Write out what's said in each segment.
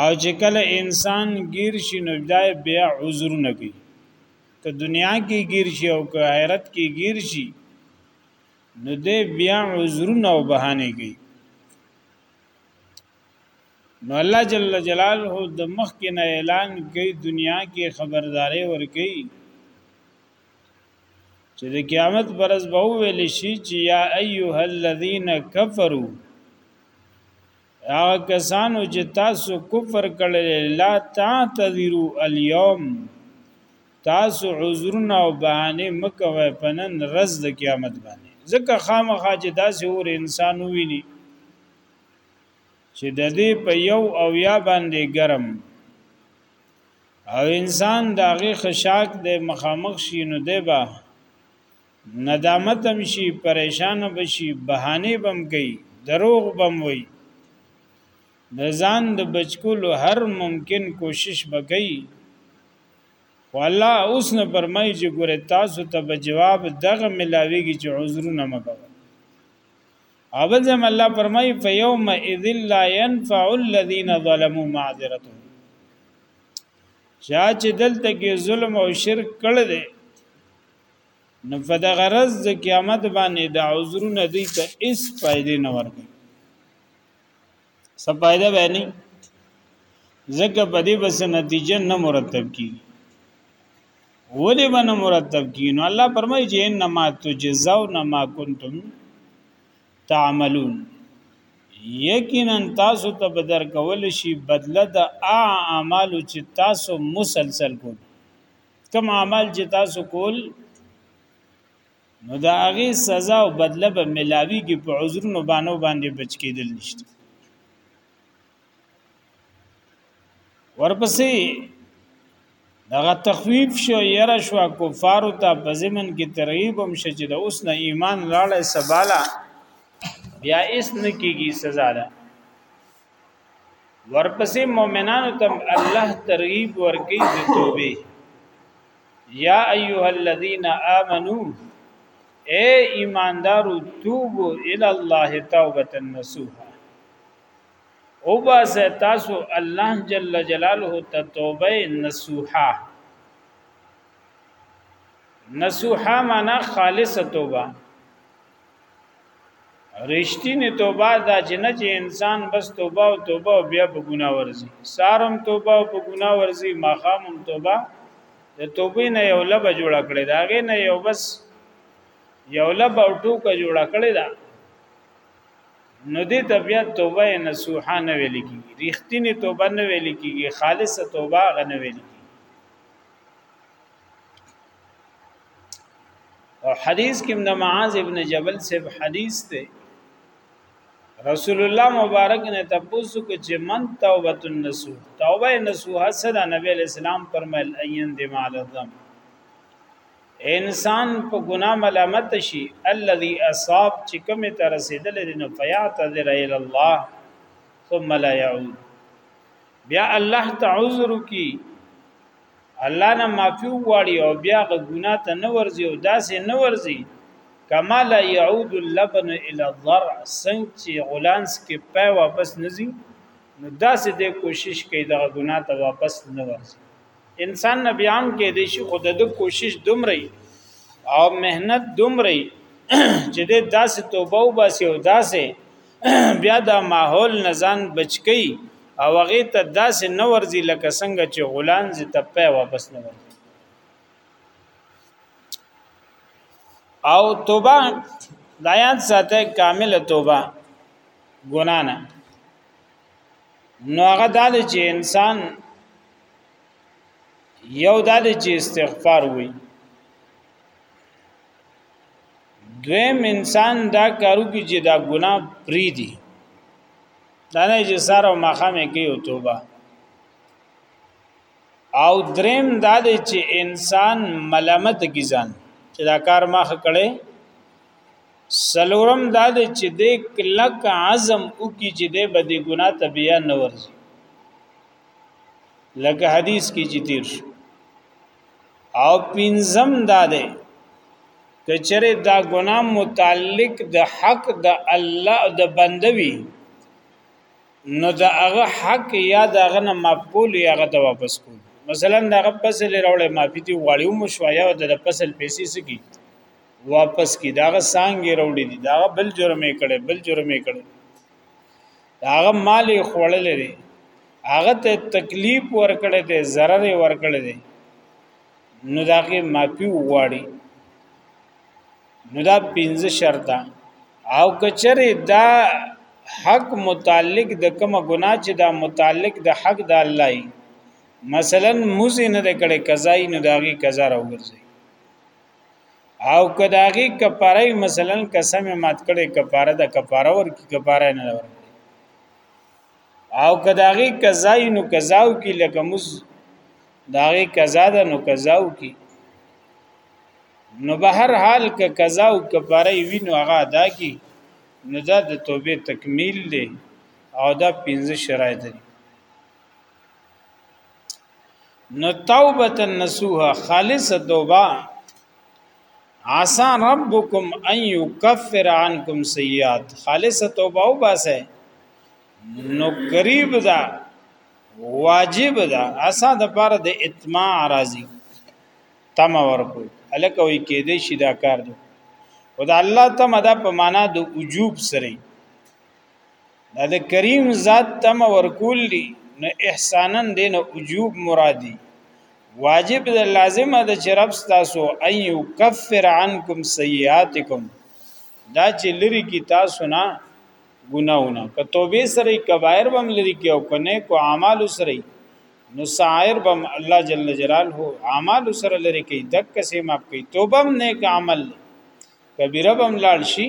او چې کله انسان گیر شي نو دای بیا عذر نه کوي که دنیا کې گیر شي او که آخرت کې گیر شي نو دې بیا عذر نه او بهانه کوي نو الله جل جلاله د مخ کې نه اعلان کوي دنیا کې خبرداري ور کوي چې د قیامت پرز به ویل شي چې یا ایها الذین کفروا هغه کسانو چې تاسو کفر کړل لا تعتذروا اليوم تاسو عذرونه او بهانه مکوي پنن رز د قیامت باندې ځکه خامخا چې داسې اور انسان وویني چې د دې په یو او یا باندې ګرم او انسان داغه خشاک د مخامخ شي نو دی به ندامت هم شي پریشان به شي بهانه بم کوي دروغ بم وي د ځان د بچکولو هر ممکن کوشش وکړي خو الله اوس نه فرمایي چې ګوره تاسو ته به جواب دغه ملاويږي چې عذرونه مګو اول ځم الله فرمایي فیوم اذ لا ينفع الذين ظلموا معذرتهم چا چې دلته کې ظلم او شرک کړل دي نو په د غرض د قیامت باندې د عذرونه دی ته اس فائدې نه ورکړي څه فائدہ به نه زګه په دې بس نتیجه نه مرتب کی ولې به نه مرتب کی نو الله فرمایي چې انما تجزاون ما کنتم تعملون یقینا تاسو ته بدر کول شي بدله د اعمالو چې تاسو مسلسل کوئ کوم عمل چې تاسو کول نو دا هغه سزا او بدله به ملاوي کې په عذرونو باندې باندې بچ کېدل نشته ورپسې دغه تخویف شو یره شو کفار ته په زمن کې ترغیب هم شې چې د اوس نه ایمان لاړې سباله بیا اس نه کېږي سزا ده ورپسې مؤمنانو ته الله ترغیب ورکړي د توبې یا ایها الذین آمنو اے ایماندارو توبو الی الله توبه نصوحا او باز تاسو الله جل جلاله ته توبه نصوحا نصوحا معنا خالصه توبه رښتینی توبه دا چې نه چې انسان بس توبه او توبه او بیا په ګناه ورځي سارم توبه او په ګناه ورځي ماخامم توبه د توبې نه یو لبه جوړ کړي دا غي نه یو بس یو لبه او ټوکه جوړ کړي دا نو دې ته بیا توبه نصوحه نه ویل کیږي رښتینی توبه نه ویل کیږي خالصه توبه غنه ویل کیږي او حدیث کې د معاذ ابن جبل سے حدیث ته رسول الله مبارک نے تپوسو کو چې من توبه النسو توبه نسو حسد نبی اسلام فرمایل عین دی مال الذم انسان په ګناه ملامت شي الذي اصاب چې کوم ته رسیدل دي نو فیعتذر الى الله ثم لا يعود بیا الله تعذر کی الله نه معافي وغواړي او بیا غ ګنا ته نه ورځي او داسې نه ورځي کما لا يعود اللبن الى الضرع څنګه چې غولانس کې پای واپس نزي نو داسې د کوشش کوي دا ګنا ته واپس نه ورځي انسان نبي عام کې د شي خود د کوشش دومره او مهنت دومره چې د داسې توبه وباسي او داسې بیا دا ماحول نه ځان بچکی او هغه ته داسې نه ورځي لکه څنګه چې غولان زی ته پې واپس نه ورځي او توبه دایان ساته کامل توبه ګنا نه نو هغه د چې انسان یو د چې استغفار وي دویم انسان دا کارو کې چې دا ګناه پری دي دا نه چې ساره او مخامه کې او توبه او دریم دا دی چې انسان ملامت کی ځان چې دا کار ماخ کړي سلورم دا دی چې د کلک عزم او کی چې د بدی ګنا تبیا نه ورځي لکه حدیث کې چې تیر شو او پنځم دا دی کچره دا ګناه متعلق د حق د الله د بندوي نو دا هغه حق یا دا هغه نه مقبول یا هغه ته واپس کول مثلا دا هغه فصل راوړې معافي دی غواړي مو شوایا د فصل پیسې سګي واپس کی دا هغه سانګي راوړي دي دا بل جرمې کړي بل جرمې کړي هغه مال یې خوړلې دی هغه ته تکلیف ورکړې دی ضرر یې ورکړې دی نو دا کې معافي وغواړي نو دا پنځه شرطه او کچره دا حق متعلق د کومه ګناه چې دا متعلق د حق د الله مثلا موزه نه کړي قضای نه داغي قضا راوځي او کداغي کفاره مثلا قسم مات کړي کفاره د کفاره ورکی کفاره نه ور او کداغي قضا نو قضاو کی لکه مز داغي قضا ده نو قضاو کی نو به هر حال ک قضا او کفاره وی نو هغه ادا کی نو دا د توبې تکمیل دی او دا پنځه شرایط دي نو توبه النسوح خالص توبه عسى ربكم ان يكفر عنكم سيئات خالص توبه او باسه نو قریب ده واجب ده اسا د پاره د اتماع راضی تم ورکو الکه وی کې دې شي دا کار دی او دا الله تم دا په معنا د وجوب سره دا د کریم ذات تم ورکول دي نه احسانن دي نه وجوب مرادي واجب ده لازم ده چې رب تاسو ان یکفر عنکم سیئاتکم دا چې لری کی تاسو نه ګناونه که توبه سره کبایر بم لری کی او کنه کو اعمال سره نو سائر بم الله جل جلاله اعمال سره لری کی دک سه ماپ کی توبه نه ک عمل کبیره به ملاړ شي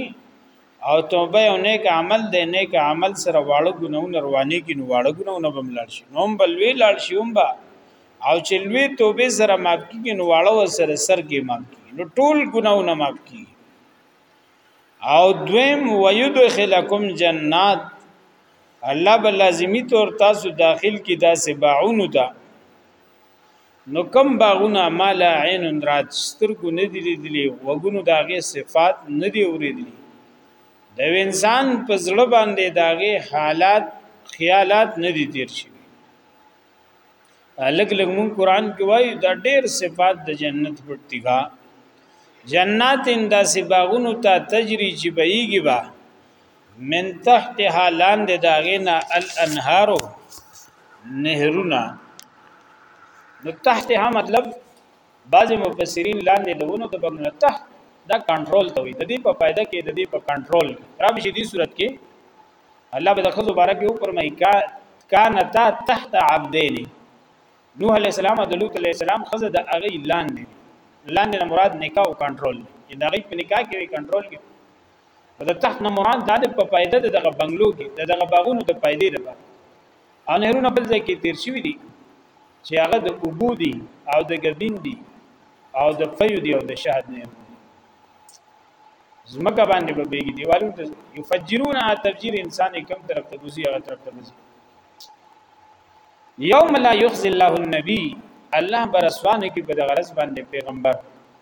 او توبه او نیک عمل دی نیک عمل سره واړو ګناونه رواني کې نو واړو ګناونه به ملاړ شي نو بل وی لاړ شي هم با او چې لوی توبه سره ماف کیږي نو واړو سره سر کې ماف کیږي نو ټول ګناونه ماف کیږي او دویم ويدخلکم جنات الله بل لازمی طور تاسو داخل کی داسې باعونو ته دا نو کم باغونه ما لا عین رات سترګو نه دی لیدلی وګونو داغه صفات نه دی اوریدلی د انسان په زړه باندې داغه حالات خیالات نه دی تیر شي الګ لګ مون قران کې وایي دا ډېر صفات د جنت پټیګا جنات انده سی باغونو ته تجری چې بهيږي با من تحتها لاندې داغینا الانهار نهرونه نو تحتها مطلب بعضی مفسرین لاندې دونو د بمنه تحت دا کنټرول ته وي د دې په فائدہ کې د دې په کنټرول را به شي دې صورت کې الله به د خزو بارک یو فرمایي کا کانتا تحت عبدین نوح علی السلام د لوط علی السلام خزه د اغه لاندې لاندې مراد نکاح او کنټرول دا غي په نکاح کې کنټرول کې د تخت نه مراد دا د په پایده د دغه بنگلو کې د دغه باغونو د پایدې لپاره او نهرونه بل ځای کې تیر شوی دي چې هغه د اوبو دي او د ګبین دي او د فیو دي او د شهد نه زمکه باندې به بیګي دیوالو ته یفجرون تفجیر انسان کم طرف ته بوزي هغه طرف ته بوزي یوم لا یخزی الله النبی الله برسوانه کې په دغه رس باندې پیغمبر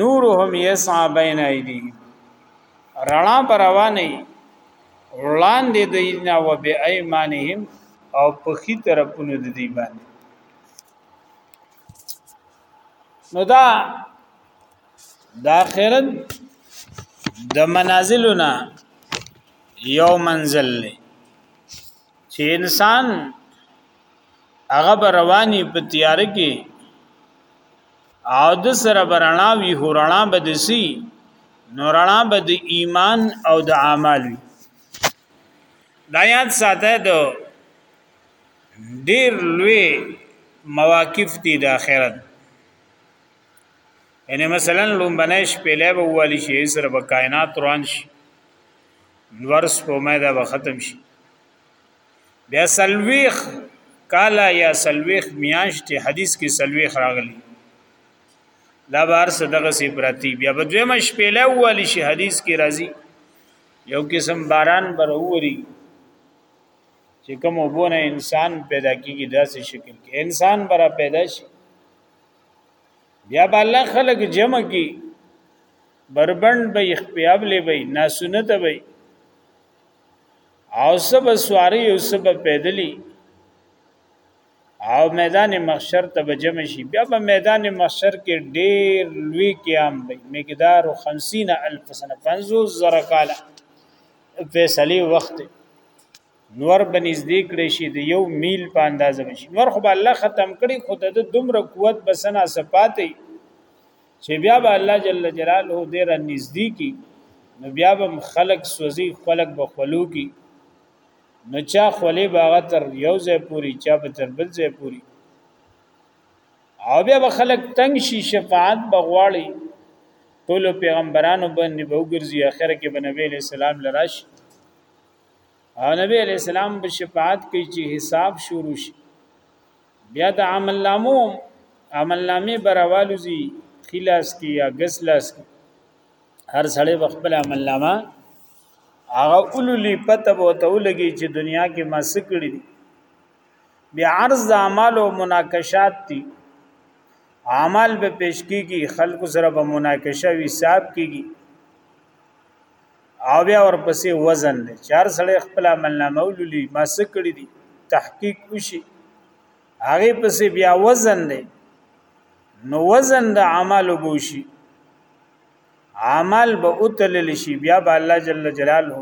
نورهم یسعا بین ایدیهم رڼا پر روانه وړاندې د اینا و بی ایمانهم او په خي طرفونو د دی باندې نو دا د اخرت د منازلونه یو منزل له چې انسان هغه رواني په تیار کې او د سره برنا وی هرنا بدسي نورنا بد ایمان او د اعمال وی دا یاد ساته د ډیر لوی مواقف دي د آخرت یعنی مثلا لومبنیش پیلې به والی شي سره په کائنات روان شي نور سپومه دا به ختم شي بیا سلويخ کالا یا سلويخ میاشت حدیث کې سلويخ راغلی دا بار صدقه سی پراتی بیا په دویمه شپې له والی شي حدیث کې راځي یو قسم باران بروري چې کوم وبونه انسان پیدا کیږي داسې شکل کې انسان برا پیدا شي بیا بالا خلق جمع کی بربند به یې خپیابلې به یې ناسونته به یې او سب سواری او سب پیدلی او میدان محشر ته به جمع شي بیا به میدان محشر کې ډېر لوی قیام به مقدار 50 الف سنه 50 زره کاله فیصله وخت نور بنزدې کړي شي د یو میل په اندازه بشي نور خو به الله ختم کړي خود د دومره قوت بسنا صفاتې چې بیا به الله جل جلاله دې را نږدې کی نو بیا به خلق سوزي خلق به خلو کی نو چا خلی باغ تر یو ځای پوری چا به تر بل ځای پوری او بیا به خلق تنگ شي شفاعت بغواړي ټول پیغمبرانو باندې به وګرځي اخر کې به نبی علیہ السلام لراش او نبی علیہ السلام به شفاعت کوي چې حساب شروع شي بیا د عمل نامو عمل نامې براوالوزی خلاص کی یا غس لاس کی هر سړی خپل عمل نامه هغه اوللی پته بو ته ولګي چې دنیا کې ما سکړی دي بیا عرض د اعمال او مناقشات دي اعمال به پیش کیږي خلکو سره به مناقشه وی حساب کیږي او بیا ورپسې وزن دی چار سړی خپل عمل نامه ولولي ما څه کړی دي تحقیق وشي هغه پسې بیا وزن دی نو وزن د عمل وبوشي عمل به اتلل شي بیا به الله جل جلاله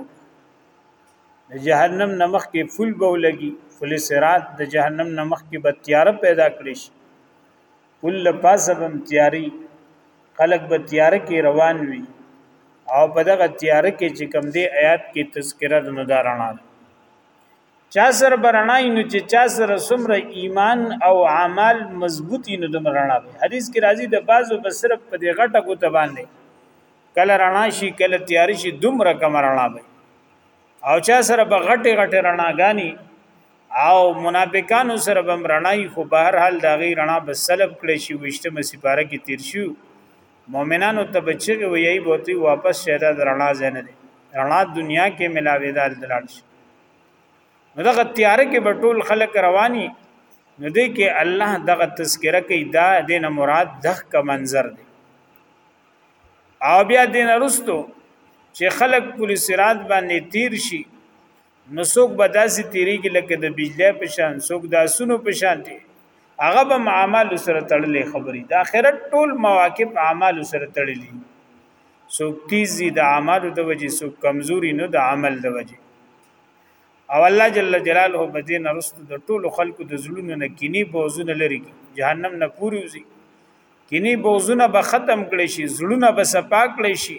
د جهنم نمخ کې فل به لګي فل سرات د جهنم نمخ کې به تیار پیدا کړی شي پل له پاسه بم تیاری خلق به تیاره کې روان وي او په دغه تیاره کې چې کم دی آیات کې تذکرہ د ندارنا چا سره برنای نو چې چا سره سمره ایمان او عمل مضبوطی نو د مرنا به حدیث کې راځي د بازو بس صرف په دې غټه کو ته باندې کله رڼا شي کله تیار شي دومره کم رڼا به او چا سره په غټه غټه رڼاګانی او منافقانو سره بم رڼای خو به هر حال دا غي رڼا به سلب کړي شي وشته مسیپاره کې تیر شو مؤمنانو ته بچي وي یي بوتي واپس شهدا رڼا زنه دي رڼا دنیا کې ملاوي دال دلال شي نو دغه تیار کې به ټول خلک رواني نو دې کې الله دغه تذکرہ کوي دا دینه مراد دغه کا منظر دی او بیا دین رستو چې خلک پولیس رات باندې تیر شي نو څوک به داسې تیریږي لکه د بجلی په شان څوک د اسونو په شان دی هغه به اعمال سره تړلې خبرې د آخرت ټول مواقف اعمال سره تړلې څوک تیزي د اعمال د وجې څوک کمزوري نو د عمل د وجې او الله جل جلاله په دې نرست د ټول خلکو د زړونو نه کینی بوزونه لري جهنم نه پوری وزي کینی بوزونه به ختم کړي شي زړونه به صفا کړي شي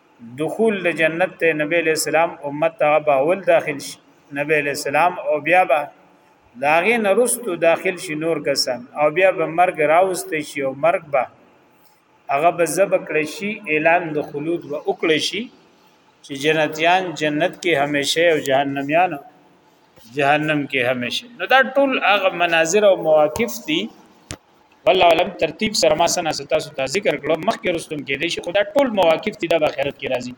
دخول د جنت ته نبی علیہ السلام امت ته به اول داخل شي نبی علیہ السلام او بیا به داغه نرستو داخل شي نور کسان او بیا به مرګ راوست شي او مرګ به هغه به زب کړی شي اعلان د خلود و وکړي شي چې جنتیان جنت کې همیشه او جهنميان جهنم کې همیشه نو دا ټول هغه مناظر او مواقف دي والله علم ترتیب سره ما سنا ستا ستا ذکر کړو مخکې رستم کې دي شي خدا ټول مواقف دي د آخرت کې راځي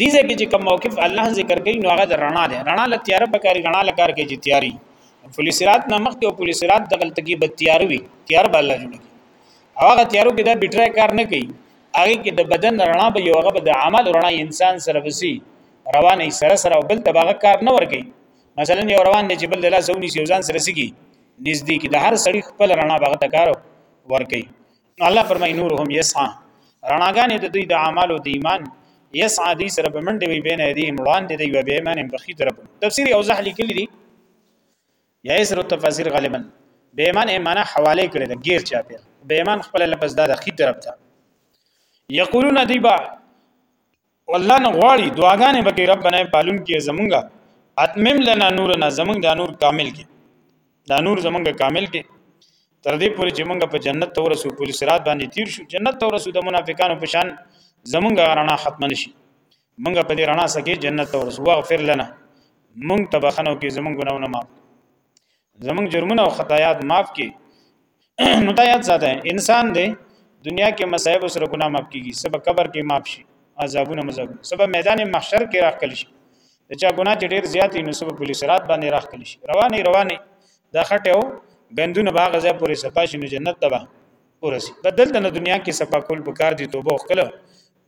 دي ځکه چې کوم موقف الله ذکر کوي نو هغه رڼا ده رڼا له تیار په کاری رڼا له کار کې چې تیاری فلسرات نه مخکې او فلسرات د غلط کې به تیار وي تیار به الله جوړ کړي هغه تیارو کې دا بیټری کار نه کوي هغه کې د بدن رڼا به یو هغه د عمل رڼا انسان سره وسی رواني سره سره بل تبغه کار نه ور کوي مثلا یو روان دی چې بل د لاس ونی سي ځان سره سګي نږدې کی د هر سړي خپل رڼا بغه تکارو ور کوي نو الله فرمای نورهم یسعا رڼاګانې د دوی د اعمالو د ایمان یسعا دی سره په منډه وی بین ایدی مړان دی وی به ایمان په خي طرف تفسیر اوضح لیکلی دی یا اسر التفاسیر غالبا به ایمان ایمانه حواله کړی د غیر چا پیر به ایمان خپل لفظ دا د خي طرف ته یقولون دیبا الله نه غواړي دعاګانې وکړي ربنا پالون کې زمونږه اتمم لنا نورنا زمونږ دا نور کامل کې دا نور زمونږه کامل کې تر دې پورې چې مونږ په جنت تور رسو پولیس صراط باندې تیر شو جنت تور رسو د منافقانو په شان زمونږه رڼا ختم نشي مونږ په دې رڼا سکه جنت تور رسو واغفر لنا مونږ تبخنو کې زمونږ ګناونه معاف زمونږ جرمونه او خطایات معاف کړي نو دا یاد ساته انسان دی دنیا کې مصائب سره ګناه معاف کیږي سبا قبر کې معاف شي عذابونه مزب سبا میدان محشر کې راخل شي چې ګناه چې ډیر زیات نو سبا پولیس رات باندې راخل شي رواني رواني دا خټه او غندونه باغ ځای پورې صفا شي نو جنت تبا ورسي بدل د دنیا کې صفا کول په کار دي توبه وکړه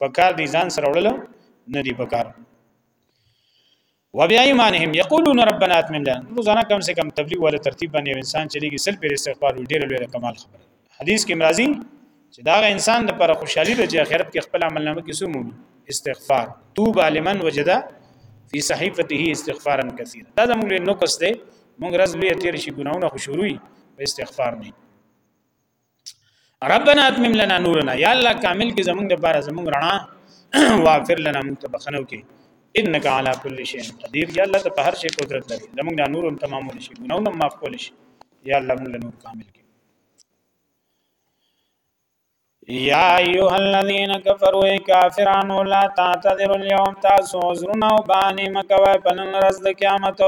په کار دي ځان سره وړل نه دي په کار وبایمانهم یقولون ربنا اتمم لنا روزانه کم سے کم تبلیغ ولا ترتیب باندې انسان چلیږي سل پر استغفار ډیر لوی کمال خبره حدیث کې مرضی چې دا انسان د پر خوشحالي د آخرت کې خپل عمل نامه کې سمو استغفار توب علمن وجدا فی صحیفته استغفارا کثیر دا زموږ له نقص دی موږ رز لوی تیر شي ګناونه خوشوري په استغفار نه ربنا اتمم لنا نورنا یا الله کامل کې زمونږ د بار زمونږ رڼا واغفر لنا مونږ ته بخنو کې انك على كل شيء قدير یا الله ته په هر شي قدرت لري زمونږ د نور تمام شي ګناونه معاف کول شي یا الله مونږ نور کامل کې یا ایها الذین کفروا کافرانو لا تعتذروا اليوم تاسو عذرنا وبانی مکوه پنن رز د قیامت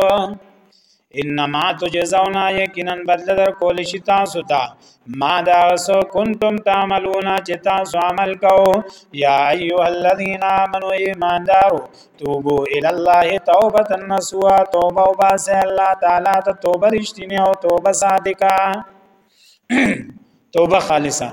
انما تجزون یقینا بدل در کول شي تاسو ته ما دا سو کنتم تعملون چې تاسو عمل کوو یا ایها الذین آمنو ایماندارو توبو ال الله توبه نسوا توبه وباس الله تعالی ته توبه رښتینه او توبه صادقه توبه خالصه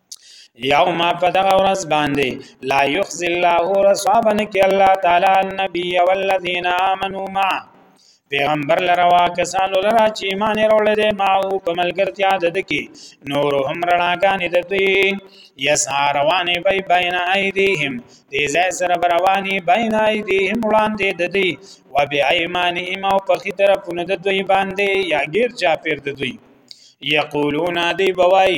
یوم په دغه ورځ باندې لا یخزی الله رسوابن کې الله تعالی النبی والذین آمنوا معه پیغمبر لروا کسانو لرا چې ایمان وروړل دي ما او په ملګرتیا د دکی نور هم رڼاګانې د دوی یس روانې بی بین ایدیهم دې ځای سره روانې بین ایدیهم وړاندې د دوی و بی ایمانهم او په خې طرفونو د دوی باندې یا غیر چا پیر د دوی یقولون دی بوای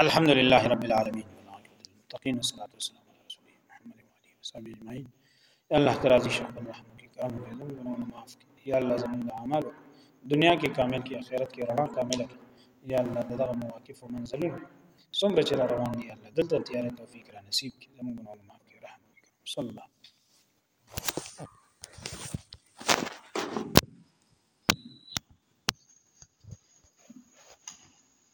الحمد لله رب العالمين والعاقبة للمتقين والصلاة والسلام على رسول الله محمد وعلى آله وصحبه أجمعين يا الله ترازي شيخ بن رحمة كي كرم كي ذنب بنا معاف كي يا الله زمن العمل دنيا كي كامل كي آخرت كي رنا كامل كي يا الله دغه مواقف او منزلونه څومره چې روان دي الله دلته تیارې توفیق را نصیب کړي زموږ ګناهونه معاف کړي رحم وکړي صلی الله